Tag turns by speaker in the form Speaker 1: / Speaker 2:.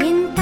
Speaker 1: en